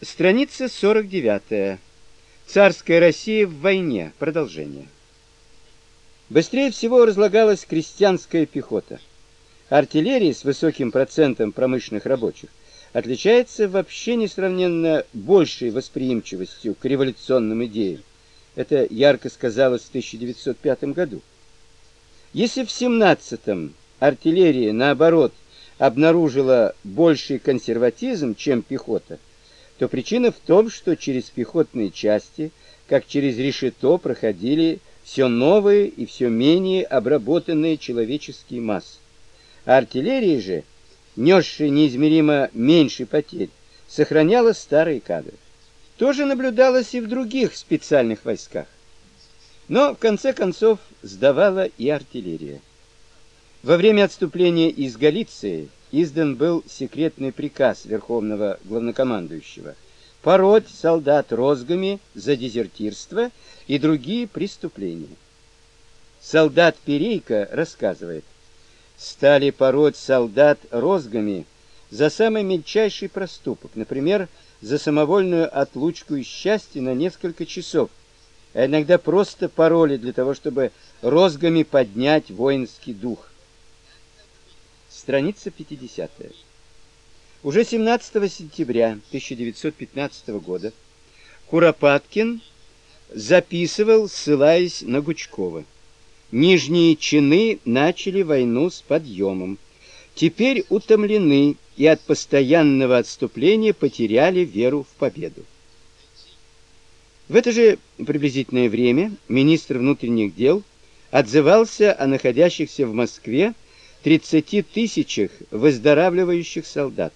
Страница 49. Царская Россия в войне. Продолжение. Быстрее всего разлагалась крестьянская пехота. Артиллерия с высоким процентом промышленных рабочих отличается вообще несравненно большей восприимчивостью к революционным идеям. Это ярко сказалось в 1905 году. Если в 17-м артиллерия, наоборот, обнаружила больший консерватизм, чем пехота, то причина в том, что через пехотные части, как через решето, проходили все новые и все менее обработанные человеческие массы. А артиллерия же, несшая неизмеримо меньше потерь, сохраняла старые кадры. То же наблюдалось и в других специальных войсках. Но в конце концов сдавала и артиллерия. Во время отступления из Галиции издан был секретный приказ верховного главнокомандующего пороть солдат розгами за дезертирство и другие преступления. Солдат Перейко рассказывает: стали пороть солдат розгами за самый мельчайший проступок, например, за самовольную отлучку из счастья на несколько часов, а иногда просто пороли для того, чтобы розгами поднять воинский дух страница 50. Уже 17 сентября 1915 года Куропаткин записывал, ссылаясь на Гучкова. Нижние чины начали войну с подъемом. Теперь утомлены и от постоянного отступления потеряли веру в победу. В это же приблизительное время министр внутренних дел отзывался о находящихся в Москве 30 тысячах выздоравливающих солдат.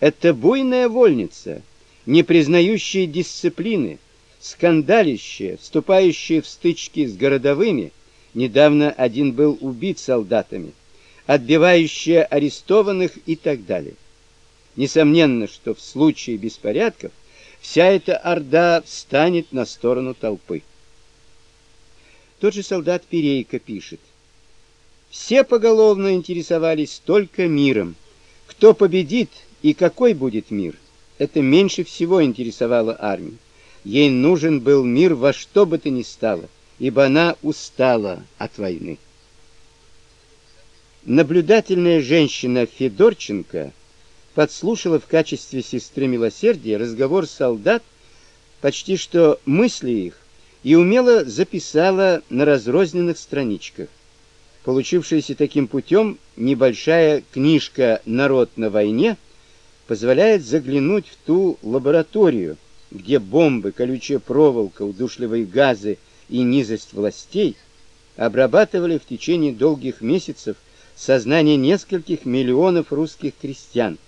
Это буйная вольница, не признающая дисциплины, скандалищая, вступающая в стычки с городовыми, недавно один был убит солдатами, отбивающая арестованных и так далее. Несомненно, что в случае беспорядков вся эта орда встанет на сторону толпы. Тот же солдат Перейко пишет: все поголовно интересовались только миром. Кто победит и какой будет мир? Это меньше всего интересовало армию. Ей нужен был мир во что бы то ни стало, ибо она устала от войны. Наблюдательная женщина Федорченко подслушала в качестве сестры милосердия разговор солдат, почти что мысли их, и умело записала на разрозненных страничках. Получившаяся таким путем небольшая книжка Народ на войне позволяет заглянуть в ту лабораторию, где бомбы, колючая проволока, удушливые газы и низость властей обрабатывали в течение долгих месяцев сознание нескольких миллионов русских крестьян,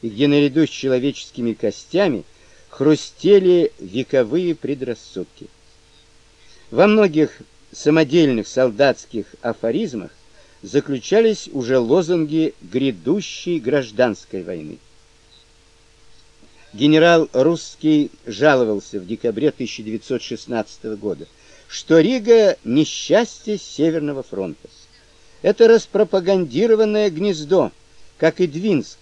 и где наряду с человеческими костями хрустели вековые предрассудки. Во многих самодельных солдатских афоризмах заключались уже лозунги грядущей гражданской войны. Генерал Русский жаловался в декабре 1916 года, что Рига несчастье Северного фронта. Это распропагандированное гнездо, как и Двинск.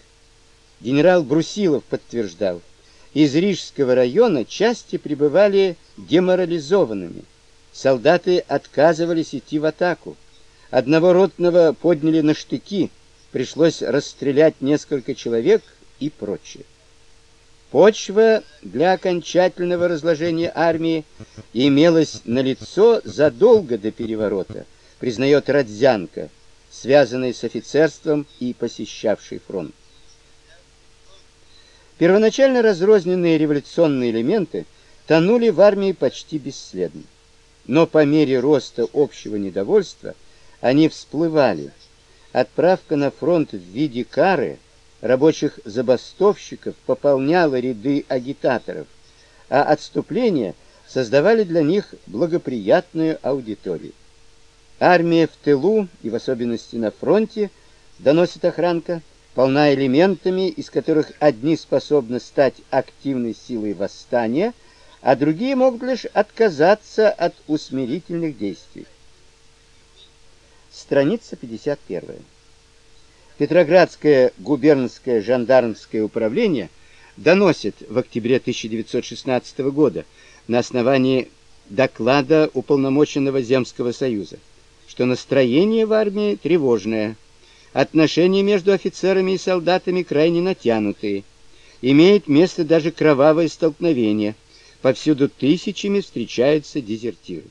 Генерал Брусилов подтверждал, из Рижского района части прибывали деморализованными, Солдаты отказывались идти в атаку. Одного ротного подняли на штыки, пришлось расстрелять несколько человек и прочее. Почва для окончательного разложения армии имелась налицо задолго до переворота, признает Родзянко, связанный с офицерством и посещавший фронт. Первоначально разрозненные революционные элементы тонули в армии почти бесследно но по мере роста общего недовольства они всплывали. Отправка на фронт в виде кары рабочих забастовщиков пополняла ряды агитаторов, а отступления создавали для них благоприятную аудиторию. Армия в тылу и в особенности на фронте, доносит охранка, полна элементами, из которых одни способны стать активной силой восстания, а другие могут лишь отказаться от усмирительных действий. Страница 51. Петроградское губернское жандармское управление доносит в октябре 1916 года на основании доклада уполномоченного Земского союза, что настроение в армии тревожное, отношения между офицерами и солдатами крайне натянутые, имеет место даже кровавое столкновение, повсюду тысячами встречаются дезертиры.